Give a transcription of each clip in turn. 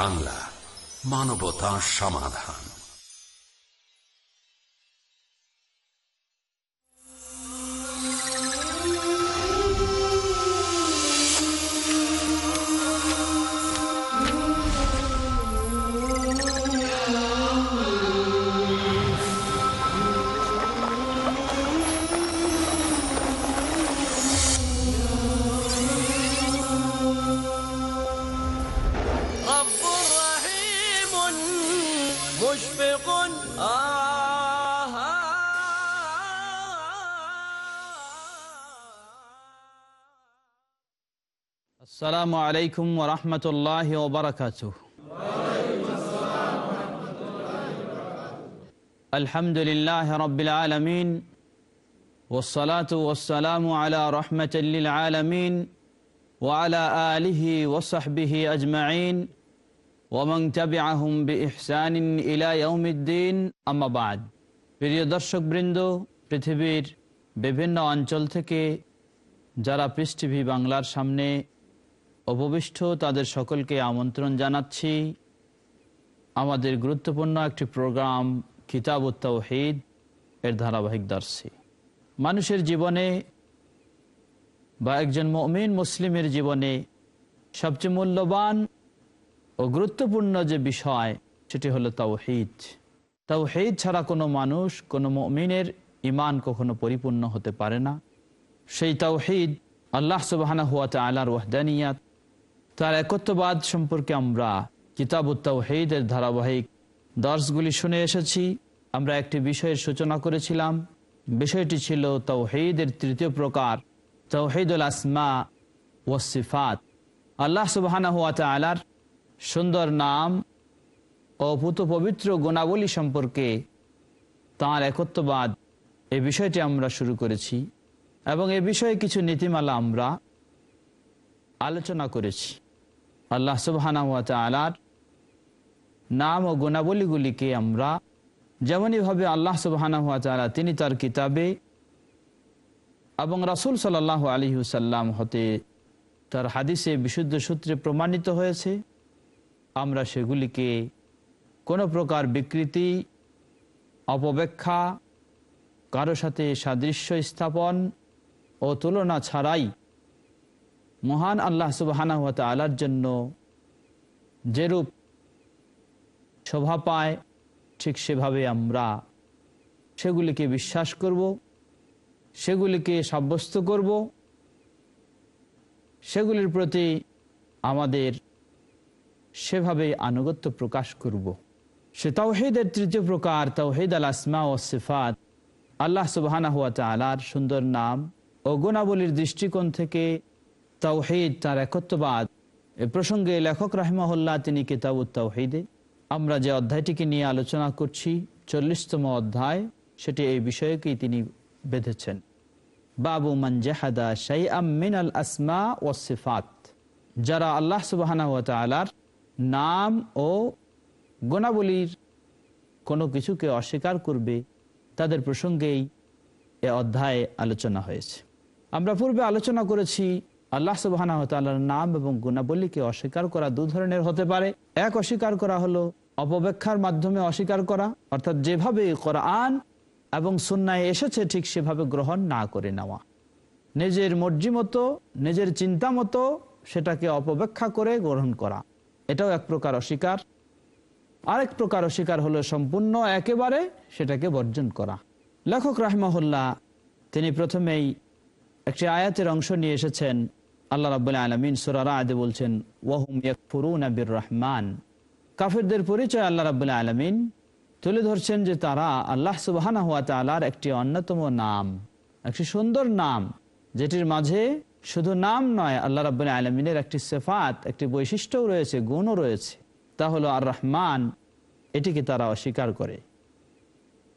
বাংলা মানবতা সমাধান। সালামু আলাইকুম রহমতুল্লাহ ওবরাকাত আলহামদুলিল্লাহ রবিল আলমিন ওসলাত ওসালাম আলা রহমতুল্লিল আলমিন ওয়ালা আলিহি ওসাহবিহি আজমাইন ওমং তবিআহম বিহসান ইলাউমিদ্দিন আমাবাদ প্রিয় দর্শকবৃন্দ, পৃথিবীর বিভিন্ন অঞ্চল থেকে যারা পৃষ্টিভি বাংলার সামনে উপবিষ্ট তাদের সকলকে আমন্ত্রণ জানাচ্ছি। আমাদের গুরুত্বপূর্ণ একটি প্রোগ্রাম, কিতাব উত্তাহিদ এর ধারাবাহিক দর্শী। মানুষের জীবনে বা একজন মমিন মুসলিমের জীবনে সবচেয়ে মূল্যবান ও গুরুত্বপূর্ণ যে বিষয়, সেটি হলো তাওহিদ। তাওহিদ ছাড়া কোনো মানুষ, কোনো মমিনের ইমান কখনো পরিপূর্ণ হতে পারে না। সেই তাওহিদ আল্লাহ সুবাহানা হুয়া আলার ওয়াহদানিয়াত তার একত্ববাদ সম্পর্কে আমরা কিতাব তাওহিদের ধারাবাহিক দর্শগুলি শুনে এসেছি। আমরা একটি বিষয়ের সূচনা করেছিলাম। বিষয়টি ছিল তৌহিদের তৃতীয় প্রকার তৌহিদুল আসমা ও সিফাত। আল্লাহ সুবাহানা হুয়া আলার সুন্দর নাম ও পুত পবিত্র গুণাবলী সম্পর্কে তাঁর একত্ববাদ। এ বিষয়টি আমরা শুরু করেছি এবং এ বিষয়ে কিছু নীতিমালা আমরা আলোচনা করেছি। আল্লাহ সুবাহানা হুয়া নাম ও গুণাবলীগুলিকে আমরা যেমনইভাবে আল্লাহ সুবাহানা হুয়া তিনি তার কিতাবে এবং রাসুল সাল্লাহ আলী সাল্লাম হতে তার হাদিসে বিশুদ্ধ সূত্রে প্রমাণিত হয়েছে, আমরা সেগুলিকে কোনো প্রকার বিকৃতি, অপব্যাখ্যা, কারও সাথে সাদৃশ্য স্থাপন ও তুলনা ছাড়াই মহান আল্লাহ সুবাহানা আলার জন্য যেরূপ শোভা পায়, ঠিক সেভাবে আমরা সেগুলিকে বিশ্বাস করব, সেগুলিকে সাব্যস্ত করব, সেগুলির প্রতি আমাদের সেভাবে আনুগত্য প্রকাশ করব। সে তাওহিদের তৃতীয় প্রকার তাওহিদ আল আসমা ও সিফাত, আল্লাহ সুবাহানা হুয়া তালার সুন্দর নাম ও গুণাবলীর দৃষ্টিকোণ থেকে তাওহিদ তার একত্ববাদ। প্রসঙ্গে লেখক রাহমাহুল্লাহ তিনি কিতাব তাওহিদে। আমরা যে অধ্যায়টিকে নিয়ে আলোচনা করছি, চল্লিশতম অধ্যায়, সেটি এই বিষয়কেই তিনি বেঁধেছেন। বাবু মঞ্জাহাদা শাই আমিন আল আসমা ও সিফাত। যারা আল্লাহ সুবাহানা তালার নাম ও গুণাবলীর কোনো কিছুকে অস্বীকার করবে, তাদের প্রসঙ্গেই এ অধ্যায়ে আলোচনা হয়েছে। আমরা পূর্বে আলোচনা করেছি আল্লাহ তাল্লার নাম এবং গুণাবলীকে অস্বীকার করা দু ধরনের হতে পারে। এক, অস্বীকার করা হলো অপব্যাখ্যার মাধ্যমে অস্বীকার করা, অর্থাৎ যেভাবে কোরআন এবং সুন্নায় এসেছে ঠিক সেভাবে গ্রহণ না করে নেওয়া। নিজের মর্জি মতো, নিজের চিন্তা মতো সেটাকে অপব্যাখ্যা করে গ্রহণ করা। এটাও এক প্রকার অস্বীকার। আরেক প্রকার অস্বীকার হলো সম্পূর্ণ একেবারে সেটাকে বর্জন করা। লেখক রাহমাহুল্লাহ তিনি প্রথমেই একটি আয়াতের অংশ নিয়ে এসেছেন আল্লাহ রাবুল্লাহ আলমিন সুরারা আদে বলছেন, ওয়াহুম ইয়াকফুরুন আবির রহমান কাফেরদের পরিচয় আল্লাহ রাবুল্লাহ আলমিন তুলে ধরছেন যে তারা আল্লাহ সুবাহানা হুয়া তালার একটি অন্যতম নাম, একটি সুন্দর নাম, যেটির মাঝে শুধু নাম নয়, আল্লাহ রাবুল্লাহ আলমিনের একটি সেফাত, একটি বৈশিষ্ট্যও রয়েছে, গুণও রয়েছে। তা হলো আর রহমান এটিকে তারা অস্বীকার করে।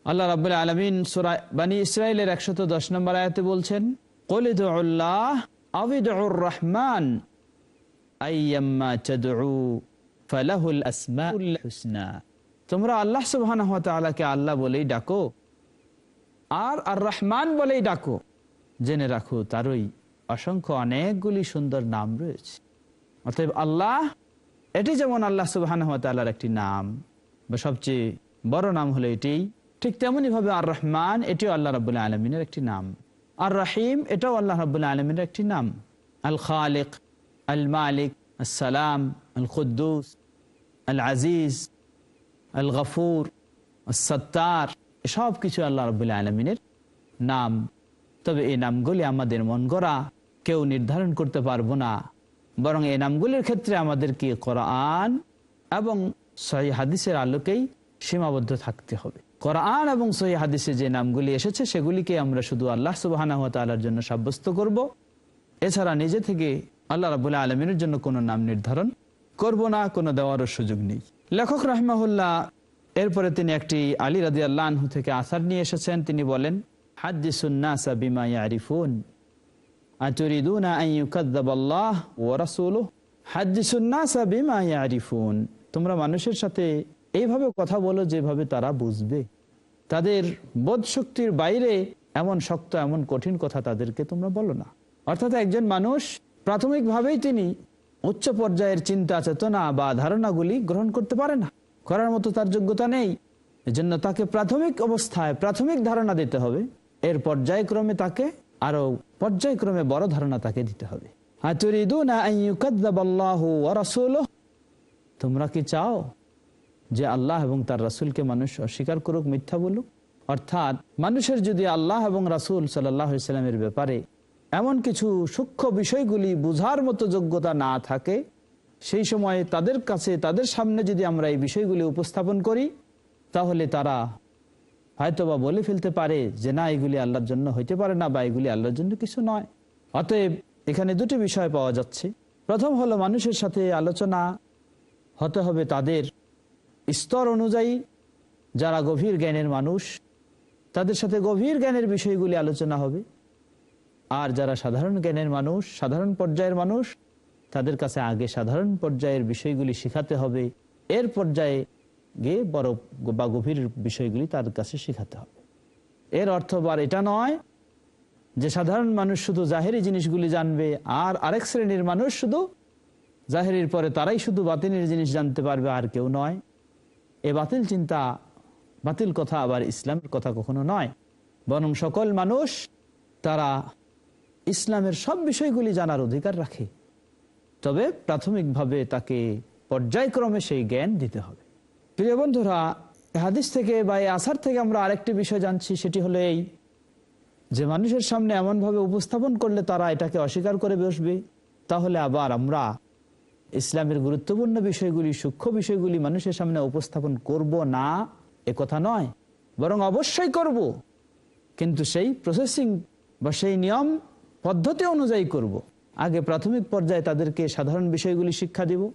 আল্লাহ রাবুল্লাহ আলমিন সুরা বানী ইসরায়েলের একশত দশ নম্বর আয়াতে বলছেন কলিদুল্লাহ আবিদুর রহমান তোমরা আল্লাহ সুবহানাহু ওয়া তাআলাকে আল্লাহ বলেই ডাকো, আর আর রহমান বলেই ডাকো। জেনে রাখো, তারই অসংখ্য অনেকগুলি সুন্দর নাম রয়েছে। অতএব আল্লাহ, এটি যেমন আল্লাহ সুবাহর একটি নাম, বা সবচেয়ে বড় নাম হলো এটি, ঠিক তেমনি ভাবে আর রহমান, এটিও আল্লাহ রাবুল্লাহ আলমিনের একটি নাম। আর রাহিম এটাও আল্লাহ রাবুল্লাহ আলমের একটি নাম। আল খালিক আল মালিক আসসালাম আল খুদ্দুস আল আজিজ আল গফুর সত্তার সব কিছু আল্লাহ রবুল্লাহ আলমিনের নাম। তবে এই নামগুলি আমাদের মন গড়া, কেউ নির্ধারণ করতে পারব না। বরং এই নামগুলির ক্ষেত্রে আমাদেরকে কোরআন এবং সহি হাদিসের আলোকেই সীমাবদ্ধ থাকতে হবে। কোরআন এবং সহি হাদিসে যে নামগুলি এসেছে, সেগুলিকে আমরা শুধু আল্লাহ সুবাহানা তালার জন্য সাব্যস্ত করব। এছাড়া নিজে থেকে আল্লাহ রাবুল্লাহ আলমিনের জন্য কোনো নাম নির্ধারণ করব না, কোনো দেওয়ারও সুযোগ নেই। লেখক রাহমাহুল্লাহ, এরপরে তিনি একটি আলী রাজি আল্লাহ থেকে আসার নিয়ে এসেছেন। তিনি বলেন তোমরা মানুষের সাথে এইভাবে কথা বলো যেভাবে তারা বুঝবে। তাদের বোধ শক্তির বাইরে এমন শক্ত, এমন কঠিন কথা তাদেরকে তোমরা বলো না। অর্থাৎ একজন মানুষ প্রাথমিকভাবেই তিনি উচ্চ পর্যায়ের চিন্তা, চেতনা বা ধারণাগুলি গ্রহণ করতে পারে না। করার মতো তার যোগ্যতা নেই। এজন্য তাকে প্রাথমিক অবস্থায় প্রাথমিক ধারণা দিতে হবে। এর পর্যায়ক্রমে তাকে আরও পর্যায়ক্রমে বড় ধারণা তাকে দিতে হবে। তোমরা কি চাও যে আল্লাহ এবং তার রাসুলকে মানুষ অস্বীকার করুক, মিথ্যা বলুক। অর্থাৎ মানুষের যদি আল্লাহ এবং রাসুল সাল্লামের ব্যাপারে এমন কিছু সূক্ষ্ম বিষয়গুলি বুঝার মতো যোগ্যতা না থাকে, সেই সময়ে তাদের কাছে, তাদের সামনে যদি আমরা এই বিষয়গুলি উপস্থাপন করি, তাহলে তারা হয়তোবা বলে ফেলতে পারে যে না, এগুলি আল্লাহর জন্য হইতে পারে না বা এগুলি আল্লাহর জন্য কিছু নয়। অতএব এখানে দুটি বিষয় পাওয়া যাচ্ছে। প্রথম হলো, মানুষের সাথে আলোচনা হতে হবে তাদের স্তর অনুযায়ী যারা গভীর জ্ঞানের মানুষ, তাদের সাথে গভীর জ্ঞানের বিষয়গুলি আলোচনা হবে। আর যারা সাধারণ জ্ঞানের মানুষ, সাধারণ পর্যায়ের মানুষ, তাদের কাছে আগে সাধারণ পর্যায়ের বিষয়গুলি শিখাতে হবে। এর পর্যায়ে গিয়ে বড় বা গভীর বিষয়গুলি তার কাছে শিখাতে হবে। এর অর্থ বার এটা নয় যে সাধারণ মানুষ শুধু জাহেরি জিনিসগুলি জানবে, আর আরেক শ্রেণির মানুষ শুধু জাহেরির পরে তারাই শুধু বাতিনের জিনিস জানতে পারবে, আর কেউ নয়। এ বাতিল চিন্তা, বাতিল কথা আবার ইসলামের কথা কখনো নয়। বরং সকল মানুষ তারা ইসলামের সব বিষয়গুলি জানার অধিকার রাখে। তবে প্রাথমিকভাবে তাকে পর্যায়ক্রমে সেই জ্ঞান দিতে হবে। প্রিয় বন্ধুরা হাদিস থেকে বা এই আসার থেকে আমরা আরেকটি বিষয় জানছি, সেটি হলো এই যে মানুষের সামনে এমনভাবে উপস্থাপন করলে তারা এটাকে অস্বীকার করে বসবে, তাহলে আবার আমরা ইসলামের গুরুত্বপূর্ণ বিষয়গুলি, সূক্ষ্ম বিষয়গুলি মানুষের সামনে উপস্থাপন করব না, এ কথা নয়। বরং অবশ্যই করব। কিন্তু সেই প্রসেসিং বা সেই নিয়ম পদ্ধতি অনুযায়ী করব। আগে প্রাথমিক পর্যায়ে তাদেরকে সাধারণ বিষয়গুলি শিক্ষা দিব।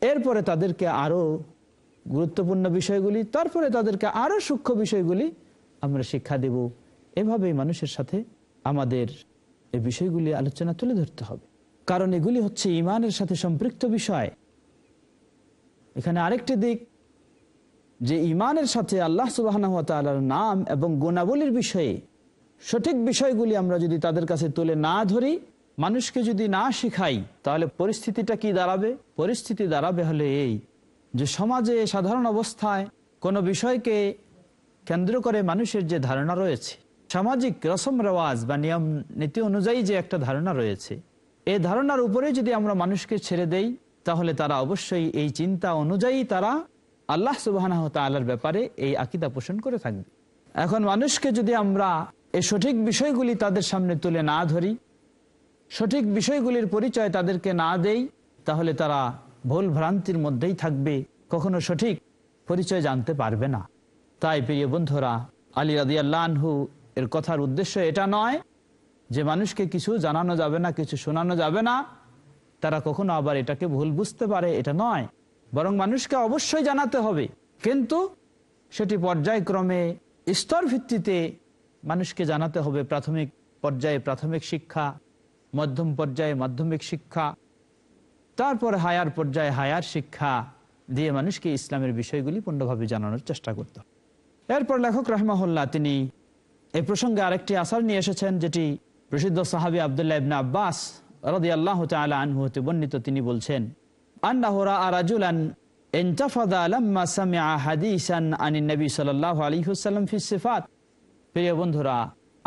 এরপরে তাদেরকে আরও গুরুত্বপূর্ণ বিষয়গুলি, তারপরে তাদেরকে আরও সূক্ষ্ম বিষয়গুলি আমরা শিক্ষা দেব। এভাবেই মানুষের সাথে আমাদের এই বিষয়গুলি আলোচনা তুলে ধরতে হবে। কারণ এগুলি হচ্ছে ইমানের সাথে সম্পৃক্ত বিষয়। এখানে আরেকটি দিক, যে ইমানের সাথে আল্লাহ সুবাহ নাম এবং গুণাবলীর বিষয়ে সঠিক বিষয়গুলি আমরা যদি তাদের কাছে তুলে না ধরি, মানুষকে যদি না শিখাই, তাহলে পরিস্থিতিটা কি দাঁড়াবে? পরিস্থিতি দাঁড়াবে হলে এই, যে সমাজে সাধারণ অবস্থায় কোনো বিষয়কে কেন্দ্র করে মানুষের যে ধারণা রয়েছে, সামাজিক রসম রেওয়াজ বা নিয়ম নীতি অনুযায়ী যে একটা ধারণা রয়েছে এই ধারণার উপরে যদি আমরা মানুষকে ছেড়ে দেই, তাহলে তারা অবশ্যই এই চিন্তা অনুযায়ী তারা আল্লাহ সুবাহ তালার ব্যাপারে এই আকিদা পোষণ করে থাকবে। এখন মানুষকে যদি আমরা এই সঠিক বিষয়গুলি তাদের সামনে তুলে না ধরি, সঠিক বিষয়গুলির পরিচয় তাদেরকে না দেই, তাহলে তারা ভুল ভ্রান্তির মধ্যেই থাকবে, কখনো সঠিক পরিচয় জানতে পারবে না। তাই প্রিয় বন্ধুরা, আলী রাদি আল্লাহু এর কথার উদ্দেশ্য এটা নয় যে মানুষকে কিছু জানানো যাবে না, কিছু শোনানো যাবে না, তারা কখনো আবার এটাকে ভুল বুঝতে পারে, এটা নয়। বরং মানুষকে অবশ্যই জানাতে হবে। কিন্তু সেটি পর্যায়ক্রমে, স্তর ভিত্তিতে মানুষকে জানাতে হবে। প্রাথমিক পর্যায়ে প্রাথমিক শিক্ষা, মধ্যম পর্যায়ে মাধ্যমিক শিক্ষা, তারপরে হায়ার পর্যায়ে হায়ার শিক্ষা দিয়ে মানুষকে ইসলামের বিষয়গুলি পূর্ণভাবে জানানোর চেষ্টা করত এরপর লেখক রহমাহুল্লাহ তিনি এই প্রসঙ্গে আরেকটি আসার নিয়ে এসেছেন, যেটি প্রসিদ্ধ সাহাবি আবদুল্লাহ ইবনা আব্বাস রাদি আল্লাহ আনহু হতে বর্ণিত তিনি বলছেন প্রিয় বন্ধুরা,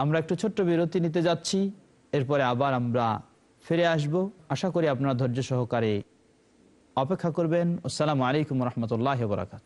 আমরা একটু ছোট্ট বিরতি নিতে যাচ্ছি, এরপরে আবার আমরা ফিরে আশা করি ধৈর্য সহকারে অপেক্ষা করবেন। আসসালামু আলাইকুম রহমতুল্লাহ বরাকাত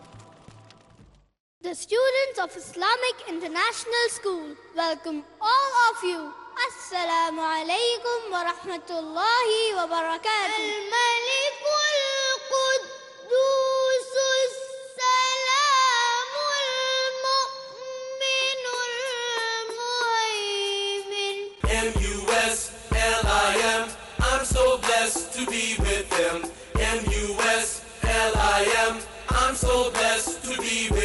The students of Islamic International School welcome all of you. Assalamu alaikum wa rahmatullahi wa barakatuh. الملك القدوس السلام المؤمن المهيمن M-U-S-L-I-M. I'm so blessed to be with them. M-U-S-L-I-M. I'm so blessed to be with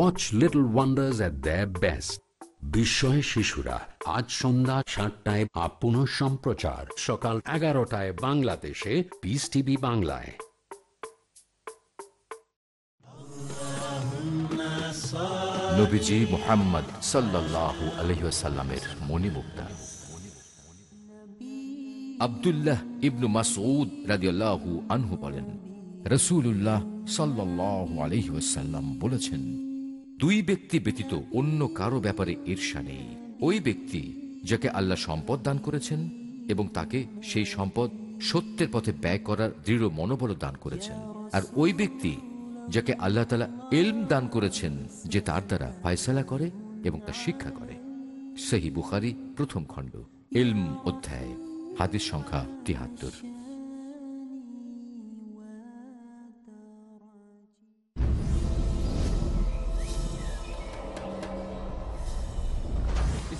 watch little wonders at the best বিস্ময় শিশুরা, আজ সন্ধ্যা সাতটায় up পুনঃ সম্প্রচার। সকাল এগারোটায় বাংলাদেশে piece TV বাংলায়। মোহাম্মদ সাল্লাল্লাহু আলহিসাল্লামের মণিমুক্তা। আব্দুল্লাহ ইবনু মাসউদ রাদিয়াল্লাহু আনহু বলেন রসুল্লাহ সাল্লাল্লাহু আলহি ওয়াসাল্লাম বলেছেন দুই ব্যক্তি ব্যতীত অন্য কারও ব্যাপারে ঈর্ষা নেই। ওই ব্যক্তি যাকে আল্লাহ সম্পদ দান করেছেন এবং তাকে সেই সম্পদ সত্যের পথে ব্যয় করার দৃঢ় মনোবল দান করেছেন। আর ওই ব্যক্তি যাকে আল্লাহ তালা এলম দান করেছেন, যে তার দ্বারা ফায়সালা করে এবং তা শিক্ষা করে। সেহি বুখারি প্রথম খণ্ড এলম অধ্যায়, হাদিস সংখ্যা তিয়াত্তর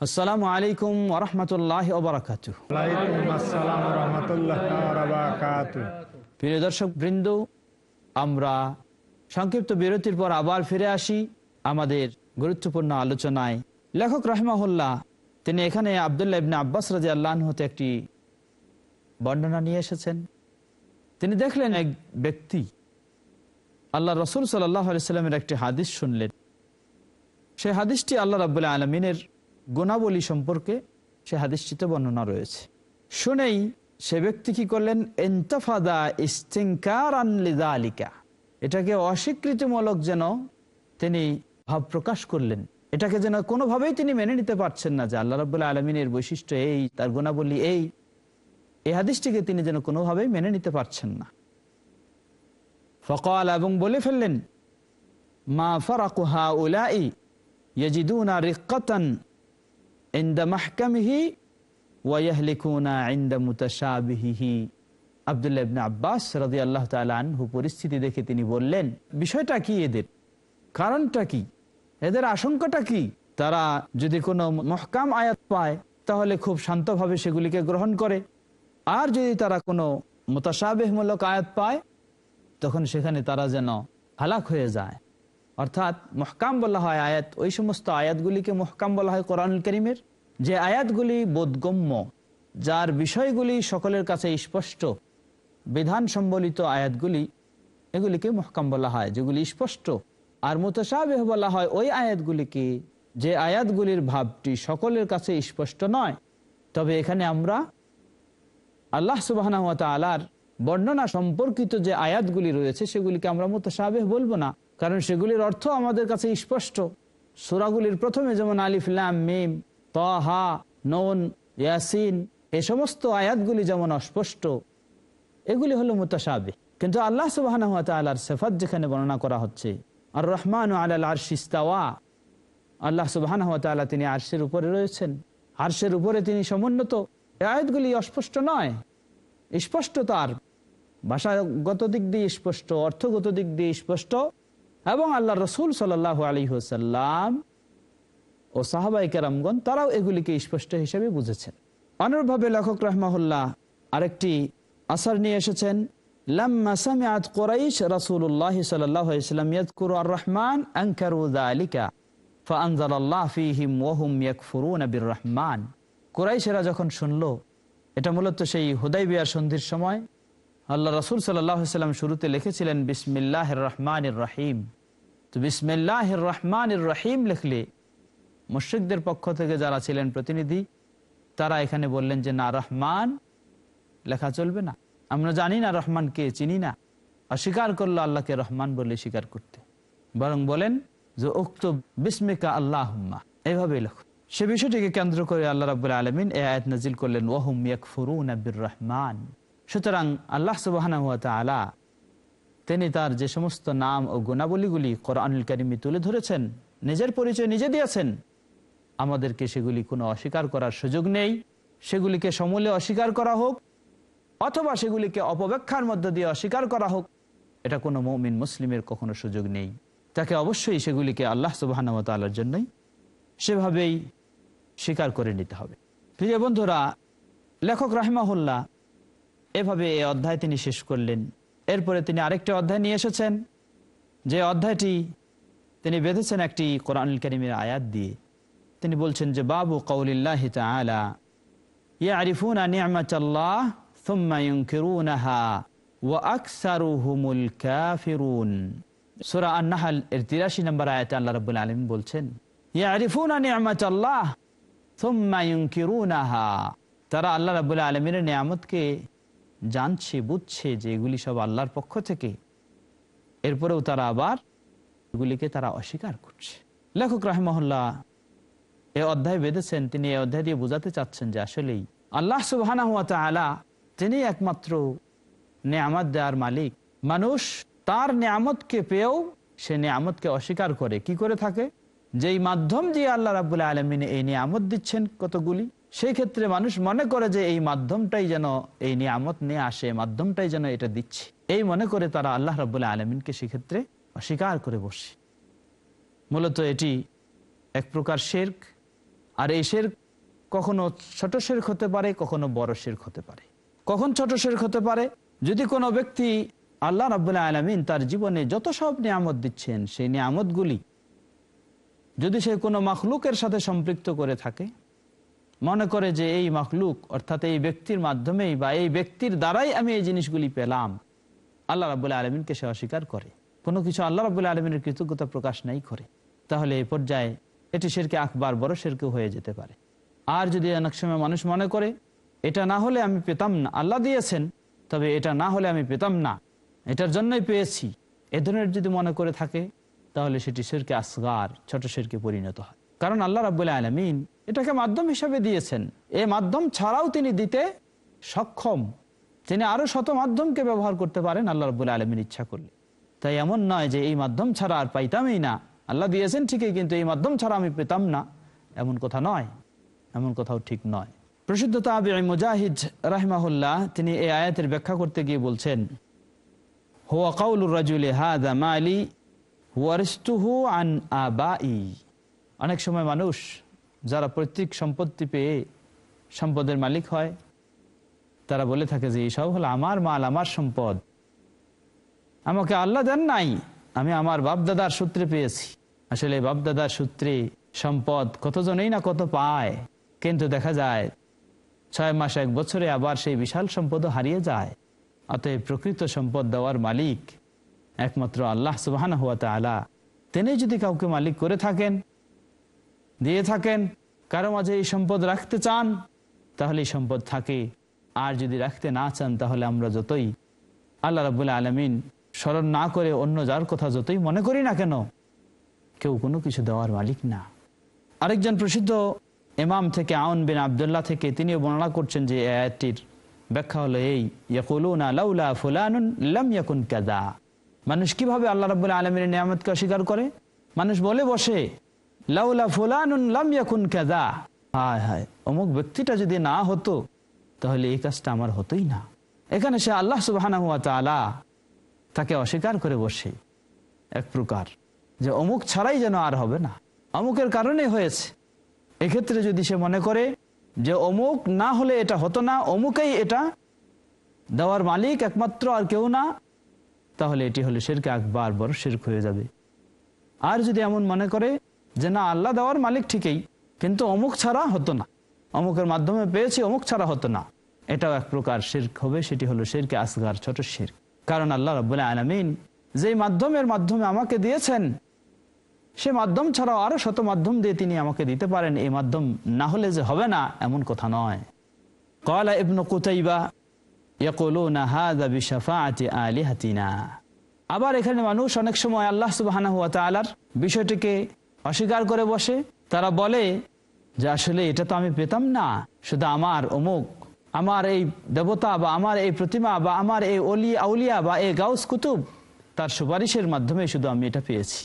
আসসালামু আলাইকুম ওরহমতুল্লাহ ওবরাকাতু। প্রিয় দর্শক বৃন্দ আমরা সংক্ষিপ্ত বিরতির পর আবার ফিরে আসি আমাদের গুরুত্বপূর্ণ আলোচনায়। লেখক রহমাহুল্লাহ তিনি এখানে আবদুল্লাহ ইবনে আব্বাস রাজি আল্লাহ হতে একটি বর্ণনা নিয়ে এসেছেন। তিনি দেখলেন এক ব্যক্তি আল্লাহ রসুল সাল্লাহ সাল্লামের একটি হাদিস শুনলেন। সেই হাদিসটি আল্লাহ রাবুল্লাহ আলমিনের গুণাবলী সম্পর্কে সে হাদিসটিতে বর্ণনা রয়েছে। শুনেই সে ব্যক্তি কি করলেন? এন্তফাদা ইস্তিংকারিকা এটাকে অস্বীকৃতিমূলক যেন তিনি ভাব প্রকাশ করলেন। এটাকে যেন কোনোভাবেই তিনি মেনে নিতে পারছেন না যে আল্লাহ রাবুল্লাহ আলমিনের বৈশিষ্ট্য এই, তার গুণাবলী এই। এই হাদিসটিকে তিনি যেন কোনোভাবেই মেনে নিতে পারছেন না। ফকাল এবং বলে ফেললেন, মা ফরাকুহা উলাই ইয়াজিদুনা রিক্কাতান ইনদা মাহকামিহি ওয়া ইয়াহলিকুনা ইনদা মুতাশাবিহিহি আব্দুল্লাহ ইবনে আব্বাস রাদিয়াল্লাহু তাআলা আনহু পরিস্থিতি দেখে তিনি বললেন, বিষয়টা কি এদের? কারণটা কি? এদের আশঙ্কাটা কি? তারা যদি কোনো মহকাম আয়াত পায়, তাহলে খুব শান্তভাবে সেগুলিকে গ্রহণ করে। আর যদি তারা কোনো মোতাসাবেহমূলক আয়াত পায়, তখন সেখানে তারা যেন হালাক হয়ে যায়। অর্থাৎ মহকাম বলা হয় আয়াত, ওই সমস্ত আয়াতগুলিকে মহকাম বলা হয় কোরআন করিমের। যে আয়াতগুলি বোধগম্য, যার বিষয়গুলি সকলের কাছে স্পষ্ট, বিধান সম্বলিত আয়াতগুলি, এগুলিকে মহকাম বলা হয়, যেগুলি স্পষ্ট। আর মোতাসাবেহ বলা হয় ওই আয়াতগুলিকে, যে আয়াতগুলির ভাবটি সকলের কাছে স্পষ্ট নয়। তবে এখানে আমরা আল্লাহ সুবাহ আলার বর্ণনা সম্পর্কিত যে আয়াতগুলি রয়েছে, সেগুলিকে আমরা মোতাসাবেহ বলব না। কারণ সেগুলির অর্থ আমাদের কাছে স্পষ্ট। সুরাগুলির প্রথমে যেমন আলিফুল্লাম মিম, তহা, নন, ইয়াসিন, এ সমস্ত আয়াতগুলি যেমন অস্পষ্ট, এগুলি হলো মুতাসাবে কিন্তু আল্লাহ সুবাহ আল্লাহর সেফাত যেখানে বর্ণনা করা হচ্ছে আর রহমান আল আরশিস্তাওয়া আল্লাহ সুবাহ তিনি আরশের উপরে রয়েছেন। আরশের উপরে তিনি সমুন্নত। এই আয়াতগুলি অস্পষ্ট নয় স্পষ্ট তার ভাষাগত দিক দিয়ে স্পষ্ট, অর্থগত দিক দিয়ে স্পষ্ট এবং আল্লাহ রসুল সাল্লাহ আলী হোসাল্লাম ও সাহাবাই কেরামগন তারাও এগুলিকে স্পষ্ট হিসেবে বুঝেছেন অনুরূপভাবে লেখক রহমাহুল্লাহ আরেকটি আসার নিয়ে এসেছেন لما سمعت قريش رسول الله صلى الله عليه وسلم يذكر الرحمن أنكروا ذلك فأنزل الله فيهم وهم يكفرون بالرحمن কুরাইশেরা যখন শুনলো এটা মূলত সেই হুদাই বিয়ার সন্ধির সময় আল্লাহ রসুল সাল্লাম শুরুতে লিখেছিলেন বিসমিল্লাহ রহমান রাহিম। তো বিসমিল্লাহ রহমান রাহিম লিখলে মুশ্রিকদের পক্ষ থেকে যারা ছিলেন প্রতিনিধি, তারা এখানে বললেন যে, না, রহমান লেখা চলবে না। আমরা জানি না রহমানকে চিনি না। অস্বীকার করল আল্লাহকে রহমান বলে স্বীকার করতে। বরং বলেন যে উক্ত বিস্মিকা আল্লাহ এইভাবে লেখ সে বিষয়টিকে কেন্দ্র করে আল্লাহ রাবুল আলমিন এ আয়াত নাজিল করলেন ওহম ইয়াকফুরুন আবির রহমান। সুতরাং আল্লাহ সুবাহ আলা তিনি তার যে সমস্ত নাম ও গুণাবলীগুলি কোরআনুল করিমি তুলে ধরেছেন, নিজের পরিচয় নিজে দিয়েছেন, আমাদেরকে সেগুলি কোনো অস্বীকার করার সুযোগ নেই। সেগুলিকে সমূলে অস্বীকার করা হোক অথবা সেগুলিকে অপব্যাখ্যার মধ্য দিয়ে অস্বীকার করা হোক, এটা কোনো মৌমিন মুসলিমের কখনো সুযোগ নেই। তাকে অবশ্যই সেগুলিকে আল্লাহ সুবাহানতালার জন্যই সেভাবেই স্বীকার করে নিতে হবে। প্রিয় বন্ধুরা, লেখক রাহমাহুল্লাহ এভাবে এই অধ্যায় তিনি শেষ করলেন। এরপরে তিনি আরেকটি অধ্যায় নিয়ে এসেছেন, যে অধ্যায়টি তিনি বেঁধেছেন একটি কোরআন করিমের আয়াত দিয়ে। তিনি বলছেন যে, বাবু কৌলিল্লাহ ইয়া আরিফুন কাফিরুন। এর তিরাশি নম্বর বলছেন আরিফুন তারা আল্লাহ রবুল আলমীর নিয়ামতকে জানছে, বুঝছে যে এগুলি সব আল্লাহর পক্ষ থেকে। এরপরেও তারা আবার এগুলিকে তারা অস্বীকার করছে। লেখক রাহমাহুল্লাহ এ অধ্যায় বেঁধেছেন, তিনি এই অধ্যায় দিয়ে বোঝাতে চাচ্ছেন যে আসলেই আল্লাহ সুবহানাহু ওয়া তাআলা তিনি একমাত্র নিয়ামত দেওয়ার মালিক। মানুষ তার নিয়ামতকে পেয়েও সে নিয়ামতকে অস্বীকার করে। কি করে থাকে? যেই মাধ্যম দিয়ে আল্লাহ রাবুল্লাহ আলমিনে এই নিয়ামত দিচ্ছেন কতগুলি? সেই ক্ষেত্রে মানুষ মনে করে যে এই মাধ্যমটাই যেন, এই নিয়ামত নিয়ে আসে মাধ্যমটাই যেন এটা দিচ্ছে। এই মনে করে তারা আল্লাহ রাবুল্লাহ আলমিনকে সেক্ষেত্রে অস্বীকার করে বসে মূলত এটি এক প্রকার শেরক। আর এই শেরক কখনো ছোট শেরক হতে পারে, কখনো বড় শেরক হতে পারে। কখন ছোট শেরক হতে পারে? যদি কোনো ব্যক্তি আল্লাহ রাবুল্লাহ আলমিন তার জীবনে যত সব নিয়ামত দিচ্ছেন, সেই নিয়ামতগুলি যদি সে কোনো মাখলুকের সাথে সম্পৃক্ত করে থাকে মনে করে যে এই মাখলুক, অর্থাৎ এই ব্যক্তির মাধ্যমেই বা এই ব্যক্তির দ্বারাই আমি এই জিনিসগুলি পেলাম। আল্লাহ রাবুল্লাহ আলমিনকে সে অস্বীকার করে। কোনো কিছু আল্লাহ রাবুল্লাহ আলমিনের কৃতজ্ঞতা প্রকাশ নাই করে। তাহলে এই পর্যায়ে এটি সেরকে আকবার বড় সেরকে হয়ে যেতে পারে। আর যদি অনেক সময় মানুষ মনে করে, এটা না হলে আমি পেতাম না, আল্লাহ দিয়েছেন, তবে এটা না হলে আমি পেতাম না, এটার জন্যই পেয়েছি। এ ধরনের যদি মনে করে থাকে, তাহলে সেটি শেরকে আসগার, ছোট শেরকে পরিণত হয়। কারণ আল্লাহ রাবুল্লাহ আলমিন এটাকে মাধ্যম হিসাবে দিয়েছেন। এ মাধ্যম ছাড়াও তিনি দিতে সক্ষম। তিনি আরও শত মাধ্যমকে ব্যবহার করতে পারেন আল্লাহ রাবুল্লাহ আলমিন ইচ্ছা করলে। তাই এমন নয় যে এই মাধ্যম ছাড়া আর পাইতামই না। আল্লাহ দিয়েছেন ঠিকই, কিন্তু এই মাধ্যম ছাড়া আমি পেতাম না। এমন কথা নয়, এমন কথাও ঠিক নয়। প্রসিদ্ধ তাবি মুজাহিদ রাহমাহুল্লাহ তিনি এই আয়াতের ব্যাখ্যা করতে গিয়ে বলছেন, হুয়া আন অনেক সময় মানুষ যারা পৈতৃক সম্পত্তি পেয়ে সম্পদের মালিক হয়, তারা বলে থাকে যে এইসব হলো আমার মাল, আমার সম্পদ। আমাকে আল্লাহ দেন নাই, আমি আমার বাপদাদার সূত্রে পেয়েছি। আসলে বাপদাদার সূত্রে সম্পদ কতজনেই না কত পায়, কিন্তু দেখা যায় ছয় মাস এক বছরে আবার সেই বিশাল সম্পদও হারিয়ে যায়। অতএব প্রকৃত সম্পদ দেওয়ার মালিক একমাত্র আল্লাহ সুবাহান হুয়া তালা তিনি যদি কাউকে মালিক করে থাকেন দিয়ে থাকেন। কারও মাঝে এই সম্পদ রাখতে চান তাহলে এই সম্পদ থাকে। আর যদি রাখতে না চান, তাহলে আমরা যতই আল্লাহ রাবুল্লাহ আলমিন স্মরণ না করে অন্য যার কথা যতই মনে করি না কেন, কেউ কোনো কিছু দেওয়ার মালিক না। আরেকজন প্রসিদ্ধ এমাম থেকে আউন বিন আবদুল্লাহ থেকে তিনিও বর্ণনা করছেন যে আয়াতটির ব্যাখ্যা হলো এই ইয়াকুন মানুষ কীভাবে আল্লাহ রাবুল্লাহ আলমীর নিয়ামতকে অস্বীকার করে? মানুষ বলে বসে লাউলা ফুলানুন লাম ইয়াকুন কাদা হায় হায়, অমুক ব্যক্তিটা যদি না হতো, তাহলে এই কাজটা আমার হতোই না। এখানে সে আল্লাহ সুবাহ তাকে অস্বীকার করে বসে। এক প্রকার যে অমুক ছাড়াই যেন আর হবে না। অমুকের কারণে হয়েছে। এক্ষেত্রে যদি সে মনে করে যে অমুক না হলে এটা হতো না, অমুকেই এটা দেওয়ার মালিক একমাত্র আর কেউ না, তাহলে এটি হলে শেরকে একবার বড় শেরক হয়ে যাবে। আর যদি এমন মনে করে যে না, আল্লাহ দেওয়ার মালিক ঠিকই, কিন্তু অমুক ছাড়া হতো না। অমুকের মাধ্যমে পেয়েছি, অমুক ছাড়া হতো না। এটাও এক প্রকার শির্ক হবে, সেটি হলো শিরকে আসগার, ছোট শির কারণ আল্লাহ রবাহ আলমিন যেই মাধ্যমের মাধ্যমে আমাকে দিয়েছেন, সে মাধ্যম ছাড়াও আরও শত মাধ্যম দিয়ে তিনি আমাকে দিতে পারেন। এই মাধ্যম না হলে যে হবে না, এমন কথা নয়। কলা ইবনু কুতাইবা আবার এখানে মানুষ অনেক সময় আল্লাহ তাআলার বিষয়টিকে অস্বীকার করে বসে। তারা বলে, যে আসলে এটা তো আমি পেতাম না। শুধু আমার অমুক, আমার এই দেবতা বা আমার এই প্রতিমা বা আমার এই অলি, আউলিয়া বা এই গাউস কুতুব, তার সুপারিশের মাধ্যমে শুধু আমি এটা পেয়েছি।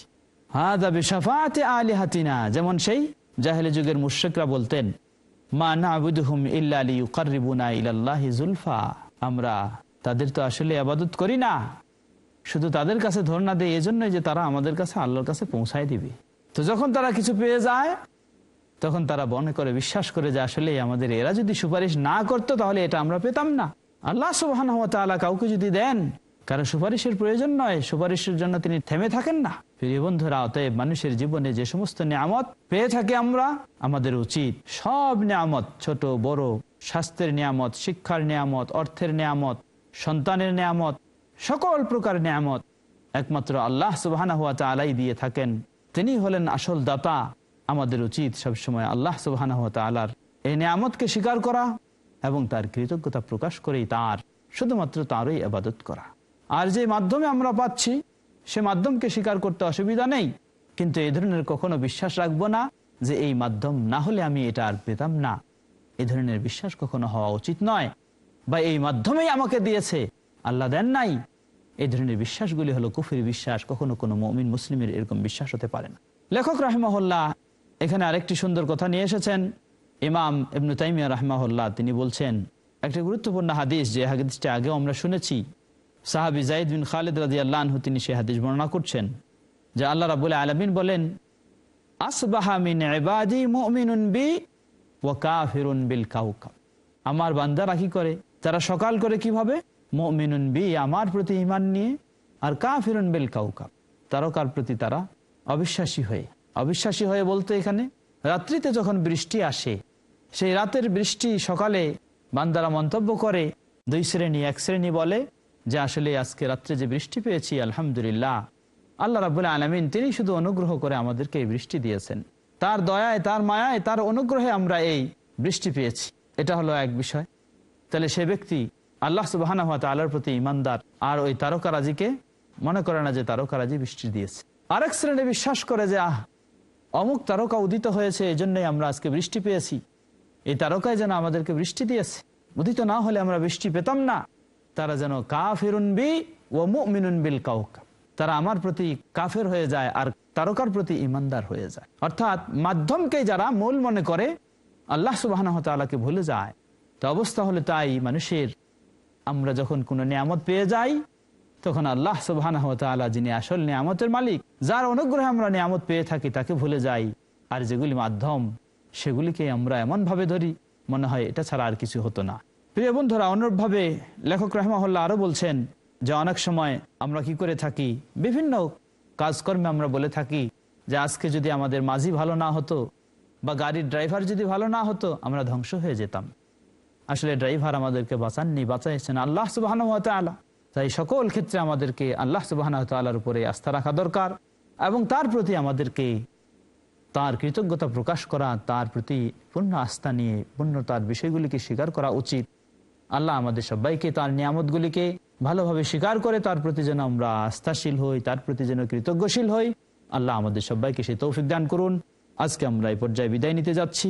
হাদা বিশাফাতে আলি হাতিনা যেমন সেই জাহেলি যুগের মুশ্রিকরা বলতেন, মা নাবুদুহুম ইল্লা লিয়ুকাররিবুনা ইলাল্লাহি জুলফা। আমরা তাদের তো আসলে আবাদত করি না। শুধু তাদের কাছে ধর্ণা দেয় এজন্যই যে তারা আমাদের কাছে আল্লাহর কাছে পৌঁছায় দিবে। তো যখন তারা কিছু পেয়ে যায়, তখন তারা মনে করে, বিশ্বাস করে যে আসলে আমাদের এরা যদি সুপারিশ না করতো, তাহলে এটা আমরা পেতাম না। আল্লাহ সুবাহ কাউকে যদি দেন, কারও সুপারিশের প্রয়োজন নয়। সুপারিশের জন্য তিনি থেমে থাকেন না। প্রিয় বন্ধুরা, অতএব মানুষের জীবনে যে সমস্ত নিয়ামত পেয়ে থাকে আমরা, আমাদের উচিত সব নিয়ামত, ছোট, বড়, স্বাস্থ্যের নিয়ামত, শিক্ষার নিয়ামত, অর্থের নিয়ামত, সন্তানের নিয়ামত, সকল প্রকার নিয়ামত একমাত্র আল্লাহ সুবাহ দিয়ে থাকেন। তিনি হলেন আসল দাতা। আমাদের উচিত সবসময় আল্লাহ সুবাহ এই নিয়ামতকে স্বীকার করা এবং তার কৃতজ্ঞতা প্রকাশ করেই তার, শুধুমাত্র তারই আবাদত করা। আর যে মাধ্যমে আমরা পাচ্ছি, সে মাধ্যমকে স্বীকার করতে অসুবিধা নেই। কিন্তু এই ধরনের কখনো বিশ্বাস রাখব না যে এই মাধ্যম না হলে আমি এটা আর পেতাম না। এই ধরনের বিশ্বাস কখনো হওয়া উচিত নয়। বা এই মাধ্যমেই আমাকে দিয়েছে, আল্লাহ দেন নাই। এই ধরনের বিশ্বাসগুলি হলো কুফির বিশ্বাস, কখনো কোনো মমিন, মুসলিমের এরকম বিশ্বাস হতে পারে না। লেখক রাহিমহল্লা এখানে আরেকটি সুন্দর কথা নিয়ে এসেছেন। ইমাম ইবনু তাইমিয়া রাহমাহুল্লাহ তিনি বলছেন, একটি গুরুত্বপূর্ণ হাদিস, যে হাদিসটা আগেও আমরা শুনেছি। সাহাবি জাইদ বিন খালিদ রাজি আল্লাহু তিনি সে হাদিস বর্ণনা করছেন, যে আল্লাহ রাবুল আলমিন বলেন আমার বান্দারা কি করে? তারা সকাল করে কীভাবে? মুমিনুন বি, আমার প্রতি ইমান নিয়ে, আর কা কাফিরুন বিল কাউকা তারকার প্রতি তারা অবিশ্বাসী হয়ে অবিশ্বাসী হয়ে বলতে এখানে, রাত্রিতে যখন বৃষ্টি আসে, সেই রাতের বৃষ্টি সকালে বান্দারা মন্তব্য করে, দুই শ্রেণি, এক শ্রেণি বলে, যে আসলে আজকে রাত্রে যে বৃষ্টি পেয়েছি, আলহামদুলিল্লাহ, আল্লাহ রাবুল্লাহ আলমিন তিনি শুধু অনুগ্রহ করে আমাদেরকে এই বৃষ্টি দিয়েছেন। তার দয়ায়, তার মায়ায়, তার অনুগ্রহে আমরা এই বৃষ্টি পেয়েছি। এটা হলো এক বিষয়। তাহলে সে ব্যক্তি আল্লাহ সুবাহ আল্লাহর প্রতি ইমানদার আর ওই তারকারাজিকে মনে করে না যে তারকারাজি বৃষ্টি দিয়েছে। আরেক শ্রেণি বিশ্বাস করে যে, আহ, অমুক তারকা উদিত হয়েছে এই জন্যই আমরা আজকে বৃষ্টি পেয়েছি। এই তারকায় যেন আমাদেরকে বৃষ্টি দিয়েছে। উদিত না হলে আমরা বৃষ্টি পেতাম না। তারা যেন কাফেরুন বি ও মুমিনুন বিল কাউকা তারা আমার প্রতি কাফের হয়ে যায় আর তারকার প্রতি ইমানদার হয়ে যায়। অর্থাৎ মাধ্যমকে যারা মূল মনে করে, আল্লাহ সুবাহ তালাকে ভুলে যায়, তো অবস্থা হলে তাই, মানুষের আমরা যখন কোনো নিয়ামত পেয়ে যাই, তখন আল্লাহ সুবাহ যিনি আসল নিয়ামতের মালিক, যার অনুগ্রহে আমরা নিয়ামত পেয়ে থাকি তাকে ভুলে যাই। আর যেগুলি মাধ্যম, সেগুলিকে আমরা এমন ভাবে ধরি, মনে হয় এটা ছাড়া আর কিছু হতো না। প্রিয় বন্ধুরা, অনুরূপভাবে লেখক রহমাহুল্লাহ আরও বলছেন যে, অনেক সময় আমরা কি করে থাকি, বিভিন্ন কাজকর্মে আমরা বলে থাকি যে, আজকে যদি আমাদের মাঝি ভালো না হতো বা গাড়ির ড্রাইভার যদি ভালো না হতো, আমরা ধ্বংস হয়ে যেতাম। আসলে ড্রাইভার আমাদেরকে বাঁচাননি, বাঁচাইছেন আল্লাহ সুবাহ তাই সকল ক্ষেত্রে আমাদেরকে আল্লাহ সুবাহ তাল্লার উপরে আস্থা রাখা দরকার এবং তার প্রতি আমাদেরকে তার কৃতজ্ঞতা প্রকাশ করা, তার প্রতি পূর্ণ আস্থা নিয়ে, পূর্ণ তার বিষয়গুলিকে স্বীকার করা উচিত। আল্লাহ আমাদের সবাইকে তার নিয়ামতগুলিকে ভালোভাবে স্বীকার করে, তার প্রতি যেন আমরা আস্থাশীল হই, তার প্রতি যেন কৃতজ্ঞশীল হই। আল্লাহ আমাদের সবাইকে সেই তৌফিক দান করুন। আজকে আমরা এই পর্যায়ে বিদায় নিতে যাচ্ছি।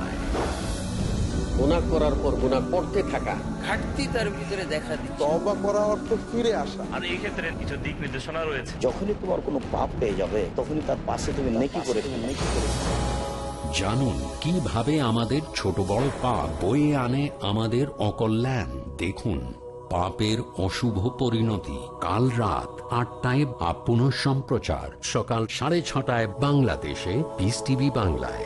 গুণা করার পর গুণা করতে থাকা। ঘাটতি তার ভিতরে দেখা দিচ্ছে। তবা করা অর্থ ফিরে আসা। আর এই ক্ষেত্রে কিছু দিক নির্দেশনা রয়েছে। যখনই তোমার কোনো পাপ পেয়ে যাবে তখনই তার পাশে তুমি নেকি করে নেকি করে জানুন কীভাবে আমাদের ছোট বড় পাপ বয়ে আনে আমাদের অকল্যাণ? দেখুন পাপের অশুভ পরিণতি কাল রাত আটটায় বা পুনঃ সম্প্রচার সকাল সাড়ে ছটায় বাংলাদেশে পিস টিভি বাংলায়।